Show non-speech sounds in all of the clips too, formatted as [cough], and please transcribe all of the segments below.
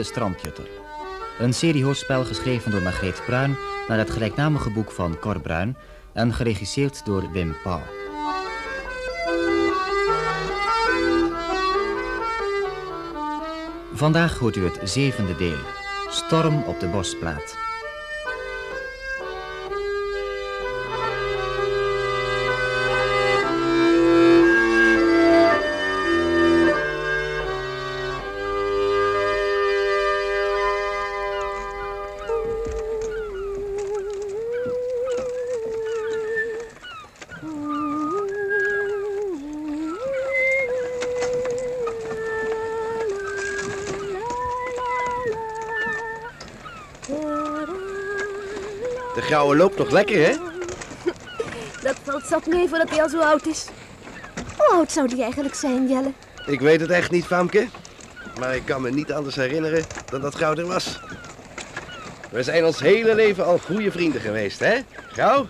De Strandjutter. Een seriehoorspel geschreven door Margreet Bruin naar het gelijknamige boek van Cor Bruin en geregisseerd door Wim Pauw. Vandaag hoort u het zevende deel. Storm op de bosplaat. Grauwe loopt nog lekker, hè? Dat valt zat mee voordat hij al zo oud is. Hoe oud zou die eigenlijk zijn, Jelle? Ik weet het echt niet, Famke. Maar ik kan me niet anders herinneren dan dat Gauw er was. We zijn ons hele leven al goede vrienden geweest, hè? Gauw?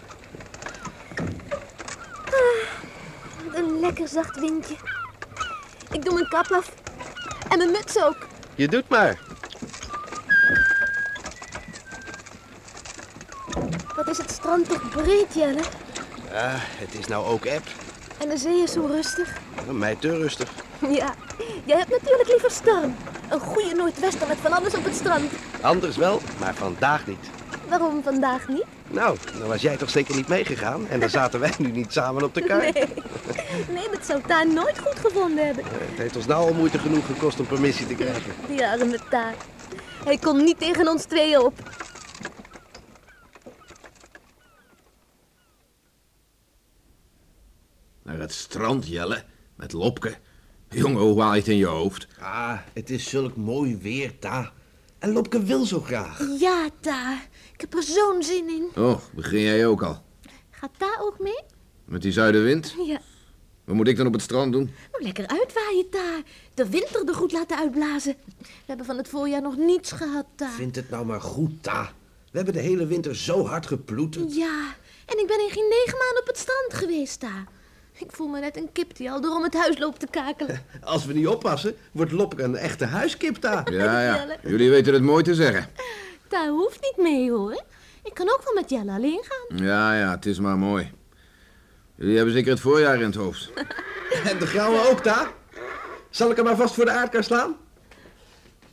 Een lekker zacht windje. Ik doe mijn kap af. En mijn muts ook. Je doet maar. Wat is het strand toch breed, Jelle? Ah, het is nou ook app. En de zee is zo rustig. Mij te rustig. Ja, jij hebt natuurlijk liever storm. Een goede noordwester met van alles op het strand. Anders wel, maar vandaag niet. Waarom vandaag niet? Nou, dan was jij toch zeker niet meegegaan? En dan zaten wij nu niet samen op de kar. Nee. Nee, dat zou daar nooit goed gevonden hebben. Het heeft ons nou al moeite genoeg gekost om permissie te krijgen. Die arme taart. Hij kon niet tegen ons tweeën op. Naar het strand, Jelle. Met Lopke. Jongen, hoe haal je het in je hoofd? Ah, het is zulk mooi weer, Ta. En Lopke wil zo graag. Ja, Ta. Ik heb er zo'n zin in. Oh, begin jij ook al? Gaat Ta ook mee? Met die zuidenwind? Ja. Wat moet ik dan op het strand doen? Nou, lekker uitwaaien, Ta. De winter er goed laten uitblazen. We hebben van het voorjaar nog niets gehad, Ta. Vind het nou maar goed, Ta. We hebben de hele winter zo hard geploeterd. Ja, en ik ben in geen negen maanden op het strand geweest, Ta. Ik voel me net een kip die al door om het huis loopt te kakelen. [laughs] Als we niet oppassen, wordt Lopke een echte huiskip, Ta. Ja, ja. [laughs] Jullie weten het mooi te zeggen. Ta hoeft niet mee, hoor. Ik kan ook wel met Jelle alleen gaan. Ja, ja, het is maar mooi. Jullie hebben zeker het voorjaar in het hoofd. [laughs] En de grauwe ook, Ta. Zal ik hem maar vast voor de aardkar slaan?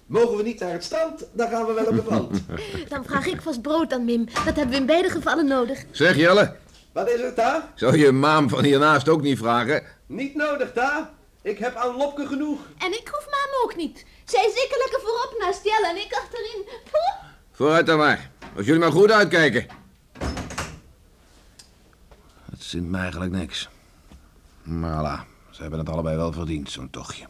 Mogen we niet naar het strand, dan gaan we wel op het land. Dan vraag ik vast brood aan Mim. Dat hebben we in beide gevallen nodig. Zeg, Jelle. Wat is het, Ta? Zou je maam van hiernaast ook niet vragen? Niet nodig, Ta. Ik heb aan Lopke genoeg. En ik hoef mam ook niet. Zij zeker lekker voorop naast Jelle en ik achterin. Vooruit dan maar. Als jullie maar goed uitkijken. Het zint me eigenlijk niks. Maar la, ze hebben het allebei wel verdiend, zo'n tochtje.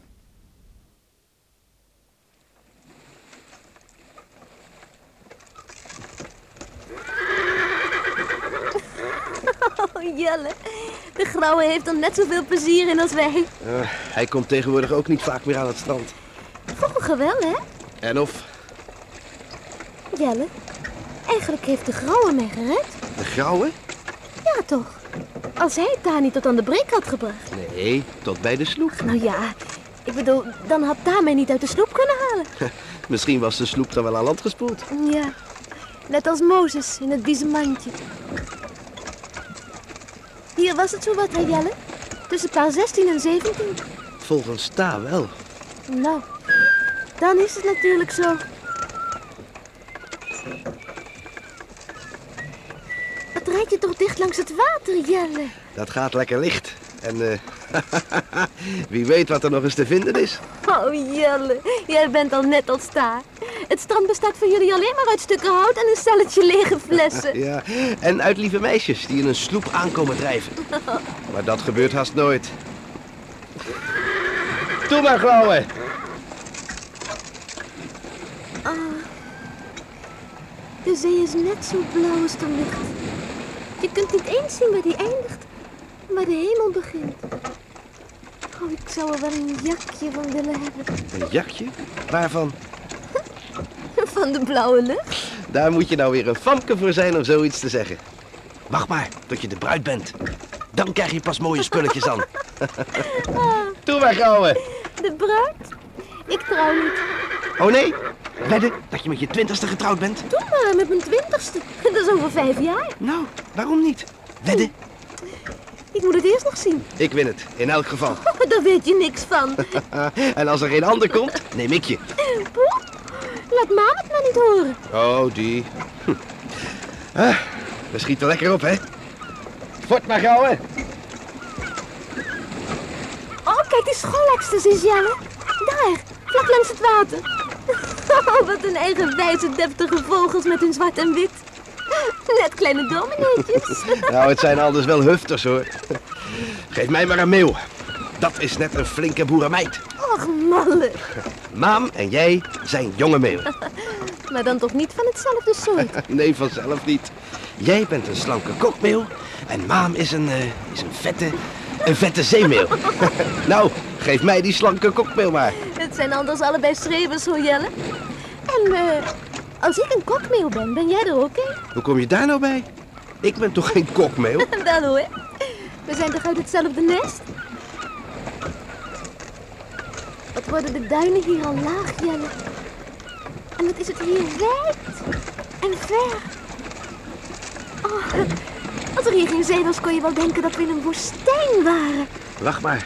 Oh, Jelle. De grauwe heeft er net zoveel plezier in als wij. Eh, hij komt tegenwoordig ook niet vaak meer aan het strand. Vroeger wel, hè? En of Jelle. Eigenlijk heeft de grauwe mij gered. de grauwe? Ja, toch? Als hij niet tot aan de breek had gebracht. Nee, tot bij de sloep. Nou ja, ik bedoel, dan had Ta mij niet uit de sloep kunnen halen. [laughs] Misschien was de sloep dan wel aan land gespoeld. Ja, net als Mozes in het biezenmandje. Hier was het zo wat, hè, Jelle? Tussen paar 16 en 17. Volgens Ta wel. Nou, dan is het natuurlijk zo. Wat rijd je toch dicht langs het water, Jelle? Dat gaat lekker licht. En eh, [laughs] wie weet wat er nog eens te vinden is. Oh, Jelle, jij bent al net als Ta. Het strand bestaat voor jullie alleen maar uit stukken hout en een stelletje lege flessen. [laughs] Ja, en uit lieve meisjes die in een sloep aankomen drijven. [laughs] Maar dat gebeurt haast nooit. Doe maar, Grauwe. De zee is net zo blauw als de lucht. Je kunt niet eens zien waar die eindigt, waar de hemel begint. Oh, ik zou er wel een jakje van willen hebben. Een jakje? Waarvan? Van de blauwe lucht? Daar moet je nou weer een famke voor zijn om zoiets te zeggen. Wacht maar tot je de bruid bent. Dan krijg je pas mooie spulletjes aan. [laughs] Doe maar, Grauwe. De bruid? Ik trouw niet. Oh nee, Wedden dat je met je twintigste getrouwd bent? Doe maar, met mijn twintigste. [laughs] Dat is over vijf jaar. Nou, waarom niet? Wedden? Ik moet het eerst nog zien. Ik win het, in elk geval. [laughs] Daar weet je niks van. en als er geen ander komt, neem ik je. Poeh, laat ma het maar niet horen. Oh, die. Hm. Ah, we schieten lekker op, hè? Fort maar gauw, hè? Oh, kijk, die schoolextasies, Jelle. Daar, vlak langs het water. [laughs] Oh, wat een eigenwijze, deftige vogels met hun zwart en wit. Net kleine domineetjes. [laughs] Nou, het zijn anders wel hufters, hoor. Geef mij maar een meeuw. Dat is net een flinke boerenmeid. Och, malle. Maam en jij zijn jonge meeuw. [laughs] Maar dan toch niet van hetzelfde soort. [laughs] Nee, vanzelf niet. Jij bent een slanke kokmeeuw en Maam is een, eh, is een vette, een vette zeemeeuw. [laughs] nou, geef mij die slanke kokmeeuw maar. Het zijn anders allebei schreeuwers, hoor, Jelle. En eh, als ik een kokmeeuw ben, ben jij er ook een? Hoe kom je daar nou bij? Ik ben toch geen kokmeeuw? Wel hoor. We zijn toch uit hetzelfde nest? Wat worden de duinen hier al laag, Jelle. En wat is het hier wijd en ver. Oh, als er hier geen zee was, kon je wel denken dat we in een woestijn waren. Wacht maar,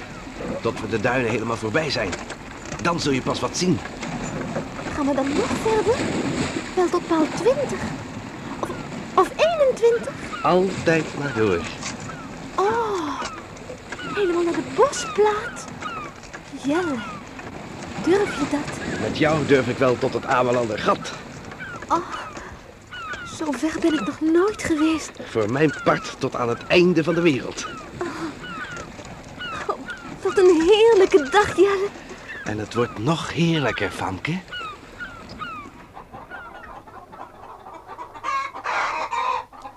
tot we de duinen helemaal voorbij zijn. Dan zul je pas wat zien. Gaan we dan nog verder? Wel tot paal 20. Of, of 21. Altijd maar door. Oh, helemaal naar de bosplaat. Jelle, durf je dat? Met jou durf ik wel tot het Amelander gat. Oh, zo ver ben ik nog nooit geweest. Voor mijn part tot aan het einde van de wereld. Oh, wat een heerlijke dag, Jelle. En het wordt nog heerlijker, Famke.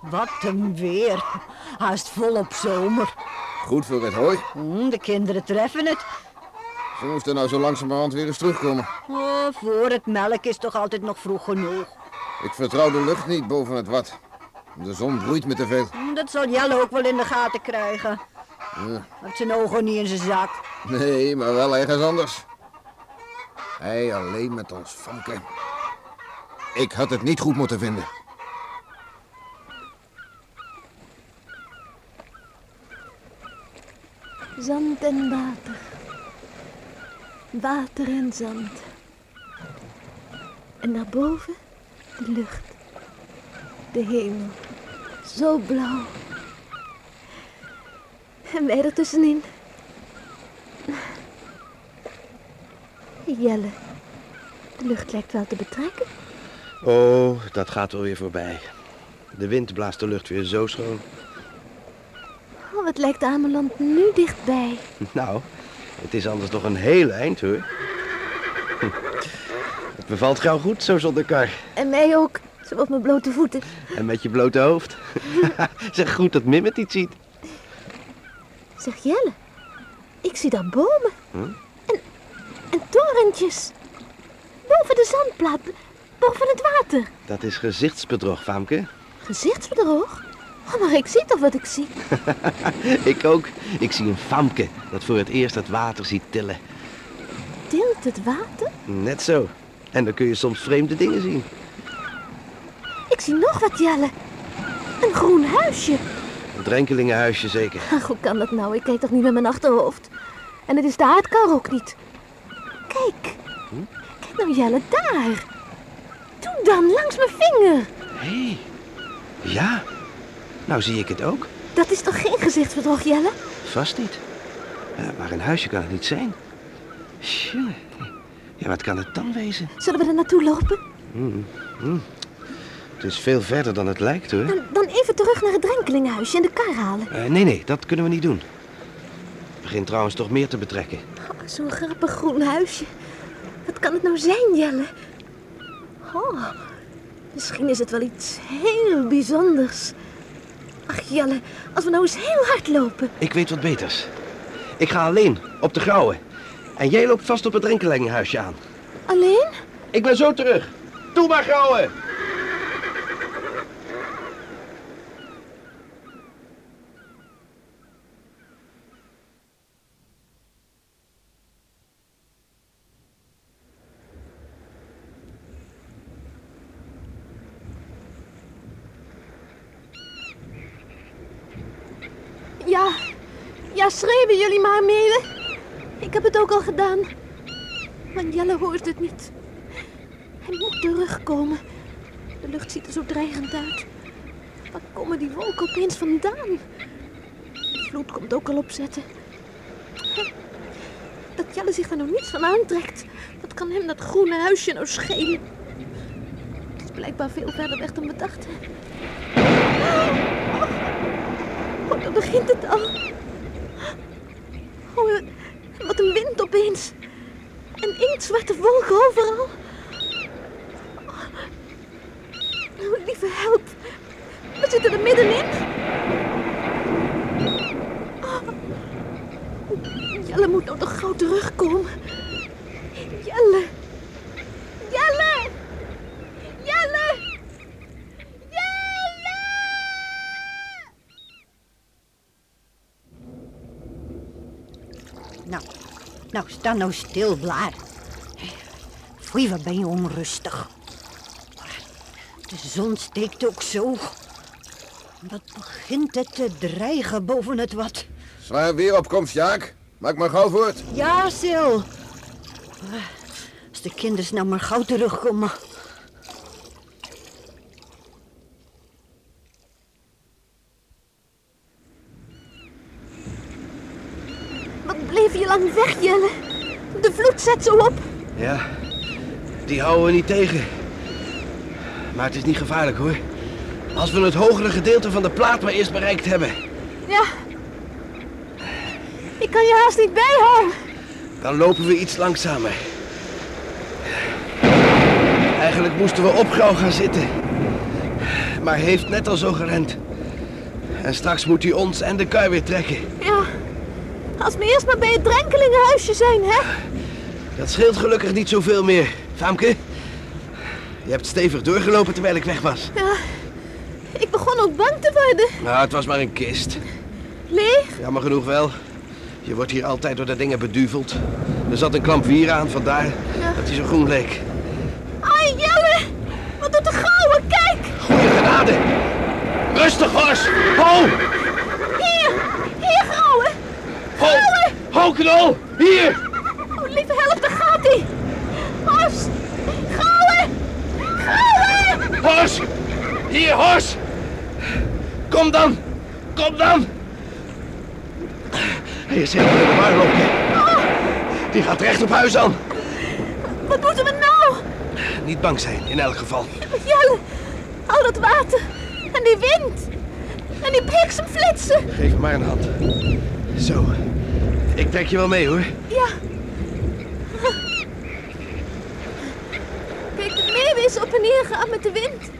Wat een weer. Haast volop zomer. Goed voor het hooi. Hm, de kinderen treffen het. Ze moesten nou zo langzamerhand weer eens terugkomen. Oh, voor het melk is toch altijd nog vroeg genoeg. Ik vertrouw de lucht niet boven het wat. De zon broeit me te veel. Hm, Dat zal Jelle ook wel in de gaten krijgen. Ja. Had zijn ogen niet in zijn zak. Nee, maar wel ergens anders. Hij alleen met ons Famke. Ik had het niet goed moeten vinden. Zand en water. Water en zand. En daarboven de lucht. De hemel. Zo blauw. En wij ertussenin. Jelle. De lucht lijkt wel te betrekken. Oh, dat gaat wel weer voorbij. De wind blaast de lucht weer zo schoon. Oh, wat lijkt Ameland nu dichtbij. Nou, het is anders nog een heel eind hoor. Hm. Het bevalt gauw goed zo zonder kar. En mij ook. Zo op mijn blote voeten. En met je blote hoofd. [laughs] zeg goed dat Mim het niet ziet. Zeg Jelle. Ik zie daar bomen. Hm? En, en torentjes. Boven de zandplaat. Boven het water. Dat is gezichtsbedrog, Famke. Gezichtsbedrog? Oh, maar ik zie toch wat ik zie. [laughs] Ik ook. Ik zie een Famke dat voor het eerst het water ziet tillen. Tilt het water? Net zo. En dan kun je soms vreemde dingen zien. Ik zie nog wat, Jelle. Een groen huisje. Een drenkelingenhuisje zeker. [laughs] Ach, hoe kan dat nou? Ik kijk toch niet met mijn achterhoofd. En het is de aardkar ook niet. Kijk. Kijk nou, Jelle, daar. Doe dan, langs mijn vinger. Hé. Hey. Ja. Nou zie ik het ook. Dat is toch geen gezichtsbedrog, Jelle? Vast niet. Maar een huisje kan het niet zijn. Tjonge. Ja, wat kan het dan wezen? Zullen we er naartoe lopen? Het is veel verder dan het lijkt hoor. Dan, dan even terug naar het drenkelingenhuisje en de kar halen. Eh, nee, nee, dat kunnen we niet doen. Het begint trouwens toch meer te betrekken. Oh, Zo'n grappig groen huisje. Wat kan het nou zijn, Jelle? Oh, misschien is het wel iets heel bijzonders. Ach, Jelle, als we nou eens heel hard lopen. Ik weet wat beters. Ik ga alleen, op de grauwe. En jij loopt vast op het drenkelingenhuisje aan. Alleen? Ik ben zo terug. Doe maar, grauwe! Ja, ja, schreeuwen jullie maar, meeuwen. Ik heb het ook al gedaan. Maar Jelle hoort het niet. Hij moet terugkomen. De lucht ziet er zo dreigend uit. Waar komen die wolken opeens vandaan? De vloed komt ook al opzetten. Dat Jelle zich er nou niets van aantrekt, dat kan hem dat groene huisje nou schelen. Het is blijkbaar veel verder weg dan we dachten. Dan begint het al. Oh, wat een wind opeens. En inktzwarte wolken overal. Oh, lieve help. We zitten er middenin. Oh. Jelle moet nou toch gauw terugkomen. Jelle. Jelle. Jelle. Jelle. Nou, nou, sta nou stil, Blaar. Foei, wat ben je onrustig. De zon steekt ook zo. Wat begint het te dreigen boven het wat? Zwaar weer opkomst, Jaak. Maak maar gauw voort. Ja, Sil. Als de kinders nou maar gauw terugkomen. Wat bleef je lang weg, Jelle? De vloed zet zo op. Ja, die houden we niet tegen. Maar het is niet gevaarlijk hoor. Als we het hogere gedeelte van de plaat maar eerst bereikt hebben. Ja. Ik kan je haast niet bijhouden. Dan lopen we iets langzamer. Eigenlijk moesten we op gauw gaan zitten. Maar heeft net al zo gerend. En straks moet hij ons en de kar weer trekken. Ja. Als we eerst maar bij het drenkelingenhuisje zijn, hè? Dat scheelt gelukkig niet zoveel meer. Famke, je hebt stevig doorgelopen terwijl ik weg was. Ja. Ik begon ook bang te worden. Nou, het was maar een kist. Leeg? Jammer genoeg wel. Je wordt hier altijd door de dingen beduveld. Er zat een klamp wier aan, vandaar dat hij zo groen leek. Ai, Jelle! Wat doet de gouden? Kijk! Goeie genade! Rustig, Horst! Ho! Hier! Hier, gouden! Ho! Ho, knol! Hier! Oh, lieve help, daar gaat hij! Horst! Gouden! Gouden! Horst! Hier, Horst! Kom dan! Kom dan! Hij is helemaal in de war, Lopke. Die gaat recht op huis aan. Wat moeten we nou? Niet bang zijn, in elk geval. Jelle! Al dat water! En die wind! En die bliksemflitsen! Geef me maar een hand. Zo. Ik trek je wel mee, hoor. Ja. Kijk, de meeuwen is op en neer gaan met de wind.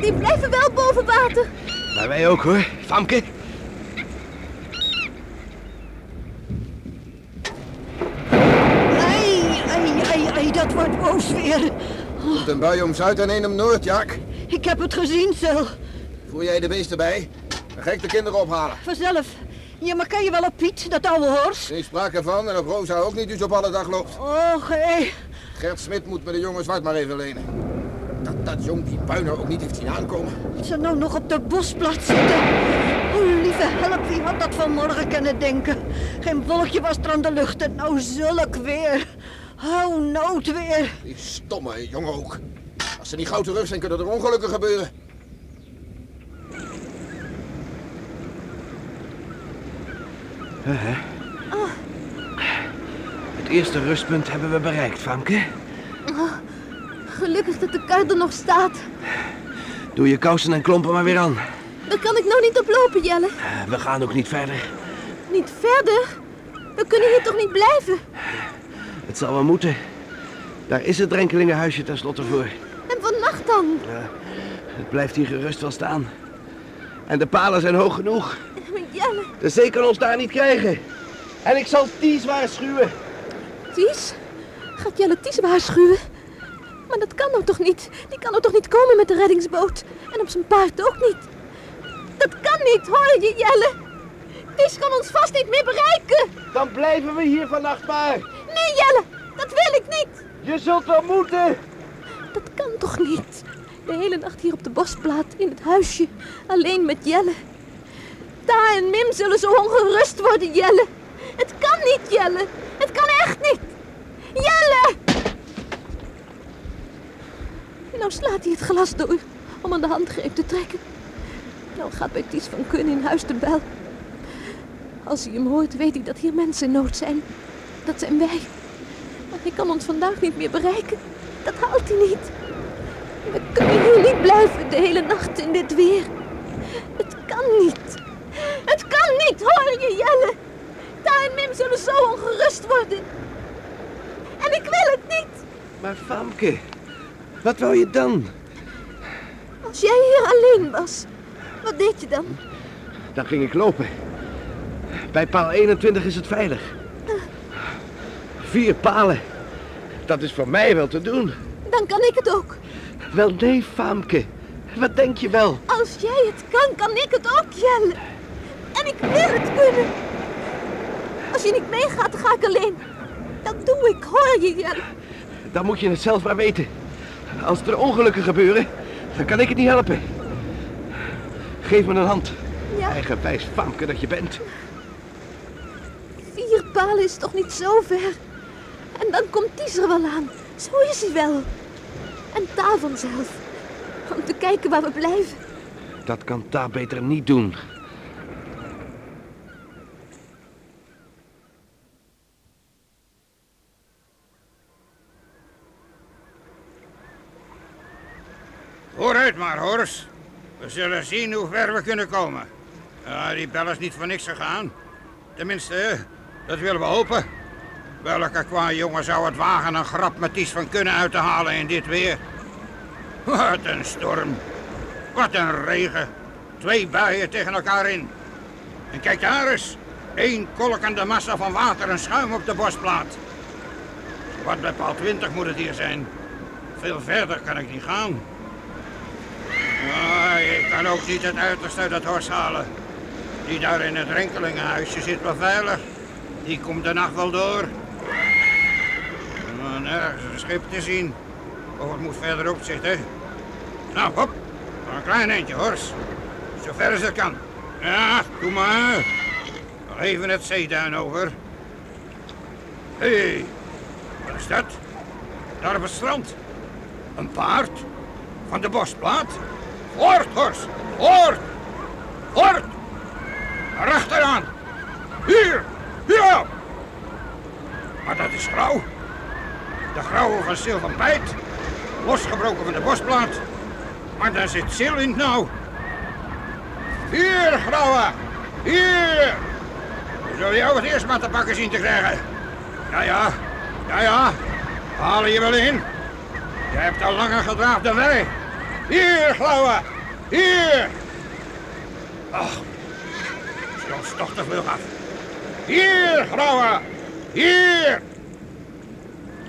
Die blijven wel boven water. Maar wij ook, hoor. Famke. Ai, ai, ai, ai, dat wordt boos weer. Komt een bui om Zuid en een om Noord, Jaak. Ik heb het gezien, Sil. Voer jij de beesten bij? Dan ga ik de kinderen ophalen. Vanzelf. Ja, maar kan je wel op Piet, dat oude horst? Geen sprake van en op Rosa ook niet, dus op alle dag loopt. Och, hé. Gert Smit moet me de jongen zwart maar even lenen. Dat dat jong die puiner ook niet heeft zien aankomen. Ze nou nog op de bosplaats zitten. Oh, lieve help, wie had dat vanmorgen kunnen denken? Geen wolkje was er aan de lucht en nou zulk weer. Oh, noodweer. Die stomme jongen ook. Als ze niet gauw terug zijn, kunnen er ongelukken gebeuren. Het eerste rustpunt hebben we bereikt, Famke. Gelukkig dat de kar er nog staat. Doe je kousen en klompen maar weer aan. Daar kan ik nou niet op lopen, Jelle. Eh, We gaan ook niet verder. Niet verder. We kunnen hier toch niet blijven? Het zal wel moeten. Daar is het drenkelingenhuisje tenslotte voor. En vannacht dan? Het blijft hier gerust wel staan. En de palen zijn hoog genoeg. Jelle, De zee kan ons daar niet krijgen. En ik zal Ties waarschuwen. Ties? Gaat Jelle Ties waarschuwen? Maar dat kan nou toch niet? Die kan nou toch niet komen met de reddingsboot? En op zijn paard ook niet? Dat kan niet, hoor je, Jelle? Ties kan ons vast niet meer bereiken. Dan blijven we hier vannacht maar. Nee, Jelle, dat wil ik niet. Je zult wel moeten. Dat kan toch niet? De hele nacht hier op de bosplaat in het huisje, alleen met Jelle. Ta en Mim zullen zo ongerust worden, Jelle. Het kan niet, Jelle. Het kan echt niet. Jelle! Nou slaat hij het glas door om aan de handgreep te trekken. Nou gaat bij Ties van Kun in huis de bel. Als hij hem hoort, weet hij dat hier mensen in nood zijn. Dat zijn wij. Maar hij kan ons vandaag niet meer bereiken. Dat haalt hij niet. We kunnen hier niet blijven de hele nacht in dit weer. Het kan niet. Het kan niet, hoor je, Jelle? En Mim zullen zo ongerust worden. En ik wil het niet. Maar Famke, wat wou je dan? Als jij hier alleen was, wat deed je dan? Dan ging ik lopen. Bij paal 21 is het veilig. Vier palen. Dat is voor mij wel te doen. Dan kan ik het ook. Wel nee, Famke. Wat denk je wel? Als jij het kan, kan ik het ook, Jelle. En ik wil het kunnen. Als je niet meegaat, dan ga ik alleen. Dat doe ik, hoor je, Jelle. Dan moet je het zelf maar weten. Als er ongelukken gebeuren, dan kan ik het niet helpen. Geef me een hand. Ja. Eigenwijs Famke dat je bent. Vier palen is toch niet zo ver? En dan komt Ties er wel aan. Zo is hij wel. En Ta vanzelf. Om te kijken waar we blijven. Dat kan Ta beter niet doen. Vooruit maar, Horst. We zullen zien hoe ver we kunnen komen. Ja, die bel is niet voor niks gegaan. Tenminste, dat willen we hopen. Welke qua jongen zou het wagen een grap met Ties van kunnen uit te halen in dit weer? Wat een storm. Wat een regen. Twee buien tegen elkaar in. En kijk daar eens. Eén kolkende massa van water en schuim op de bosplaat. Wat bij paal 20 moet het hier zijn. Veel verder kan ik niet gaan. Ja, ik kan ook niet het uiterste uit het hors halen. Die daar in het renkelingenhuisje zit wel veilig. Die komt de nacht wel door. Nergens een schip te zien. Of het moet verderop zitten. Nou, hop. Een klein eindje, Hors. Zo ver als het kan. Ja, doe maar. Even het zeeduin over. Hé, hey, wat is dat? Daar op het strand. Een paard? Van de bosplaat? Hors! Voort! Voort! Rechteraan! Hier! Hier! Maar dat is grauw. De grauwe van Sil van Pijt. Losgebroken van de bosplaat. Maar daar zit Sil in het. Hier, grauwe! Hier! We zullen jou het eerst maar te pakken zien te krijgen. Ja, ja. Ja, ja. We halen je wel in. Je hebt al langer gedraafd dan wij. Hier, Grauwe! Hier! Ach, ons toch te vlug af. Hier, Grauwe! Hier!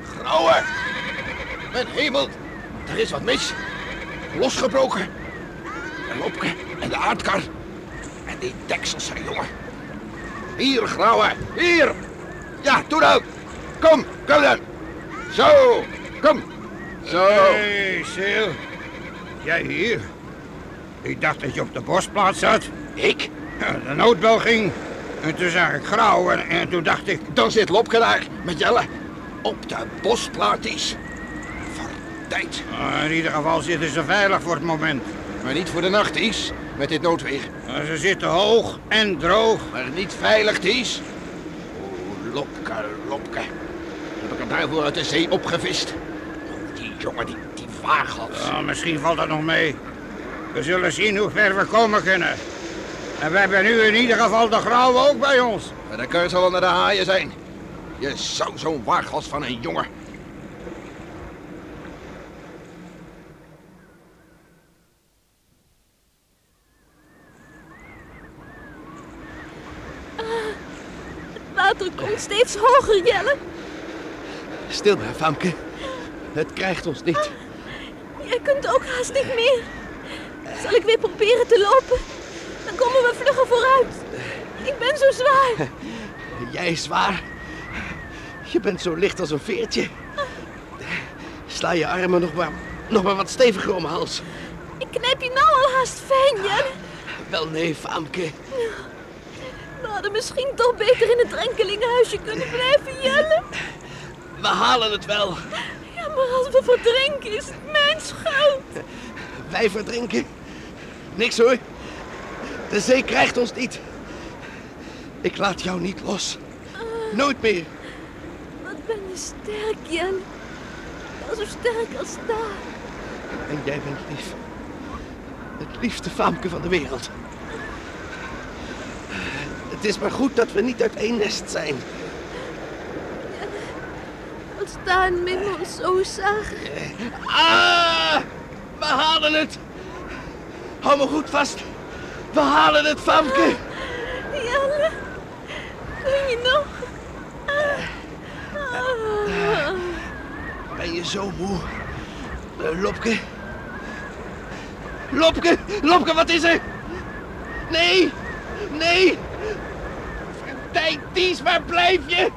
Grauwe! Mijn hemel, er is wat mis. Losgebroken. En Lopke en de aardkar. En die deksels zijn jongen. Hier, Grauwe, hier! Ja, doe dan! Kom, kom dan! Zo, kom! Zo! Hé, Sil. Jij hier? Ik dacht dat je op de bosplaats zat. Ik? De noodbel ging. En toen zag ik grauw en, en toen dacht ik... Dan zit Lopke daar met Jelle. Op de bosplaat Vertijd. ah, in ieder geval zitten ze veilig voor het moment. Maar niet voor de nacht, Ties. Met dit noodweer. Ze zitten hoog en droog. Maar niet veilig, Ties. O, Lopke, Lopke. Heb ik hem daarvoor uit de zee opgevist. Oh, die jongen, die, die misschien valt dat nog mee. We zullen zien hoe ver we komen kunnen. En we hebben nu in ieder geval de grauwe ook bij ons. Maar de keur zal wel naar de haaien zijn. Je zou zo'n waaghals van een jongen... Water komt steeds hoger, Jelle. Stil maar, Famke. Het krijgt ons niet. Jij kunt ook haast niet meer. Zal ik weer proberen te lopen? Dan komen we vlugger vooruit. Ik ben zo zwaar. [laughs] Jij is zwaar. Je bent zo licht als een veertje. Sla je armen nog maar, nog maar wat steviger om hals. Ik knijp je nou al haast fijn, Jelle. Wel nee, Famke. We hadden misschien toch beter in het drenkelingenhuisje kunnen blijven, Jelle. We halen het wel. Ja, maar als we verdrinken is het mijn schuld. Wij verdrinken. Niks hoor. De zee krijgt ons niet. Ik laat jou niet los. Nooit meer. Wat ben je sterk. Wel zo sterk als daar. En jij bent lief. Het liefste Famke van de wereld. Het is maar goed dat we niet uit één nest zijn. Als daar Mim ons zo zagen. Ah! We halen het! Hou me goed vast. We halen het, Famke! Jelle, kun je nog? Ah. Ben je zo moe? Eh, Lopke? Lopke! Lopke, wat is er? Nee! Nee! Tijd, Ties, waar blijf je?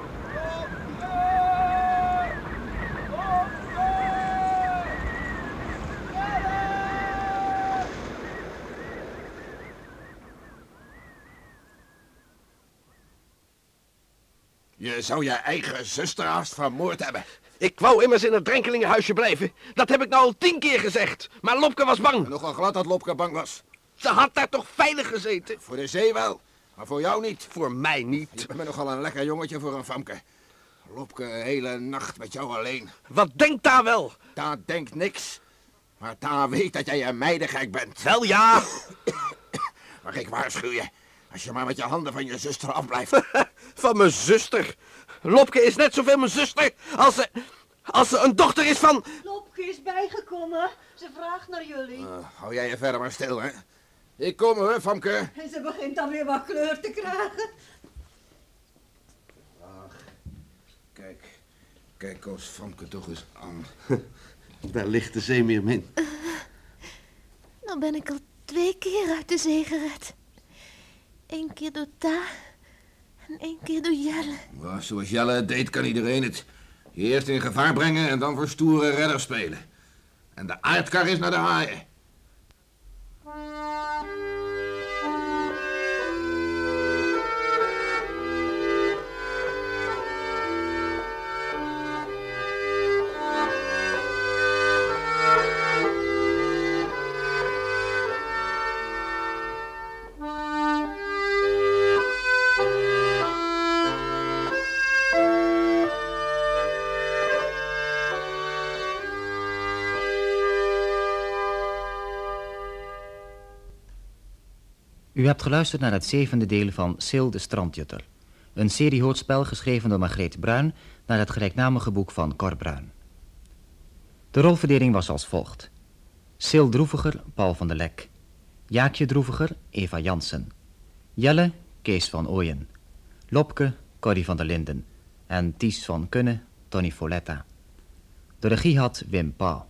Je zou je eigen zuster haast vermoord hebben. Ik wou immers in het drenkelingenhuisje blijven. Dat heb ik nou al tien keer gezegd. Maar Lopke was bang. Nogal glad dat Lopke bang was. Ze had daar toch veilig gezeten? Voor de zee wel, maar voor jou niet. Voor mij Je niet. bent nogal een lekker jongetje voor een famke. Lopke een hele nacht met jou alleen. Wat denkt daar wel? Ta denkt niks. Maar Ta weet dat jij een meidengek bent. Wel ja. [coughs] Maar ik waarschuw je. Als je maar met je handen van je zuster afblijft. [laughs] Van mijn zuster. Lopke is net zoveel mijn zuster als ze, als ze een dochter is van... Lopke is bijgekomen. Ze vraagt naar jullie. Eh, hou jij je verder maar stil, hè. Ik kom hoor, famke. En ze begint dan weer wat kleur te krijgen. Kijk, kijk ons famke toch eens aan. [laughs] Daar ligt de zeemeermin. Nou ben ik al twee keer uit de zee gered. Eén keer door Ta en één keer door Jelle. Zoals Jelle deed, kan iedereen het. Eerst in gevaar brengen en dan voor stoere redder spelen. En de aardkar is naar de haaien. U hebt geluisterd naar het zevende deel van Sil de Strandjutter. Een serie hoorspel geschreven door Margreet Bruin naar het gelijknamige boek van Cor Bruin. De rolverdeling was als volgt. Sil Droeviger, Paul van der Lek. Jaakje Droeviger, Eva Jansen. Jelle, Kees van Ooyen. Lopke, Corrie van der Linden. En Ties van Kunne, Tony Foletta. De regie had Wim Pauw.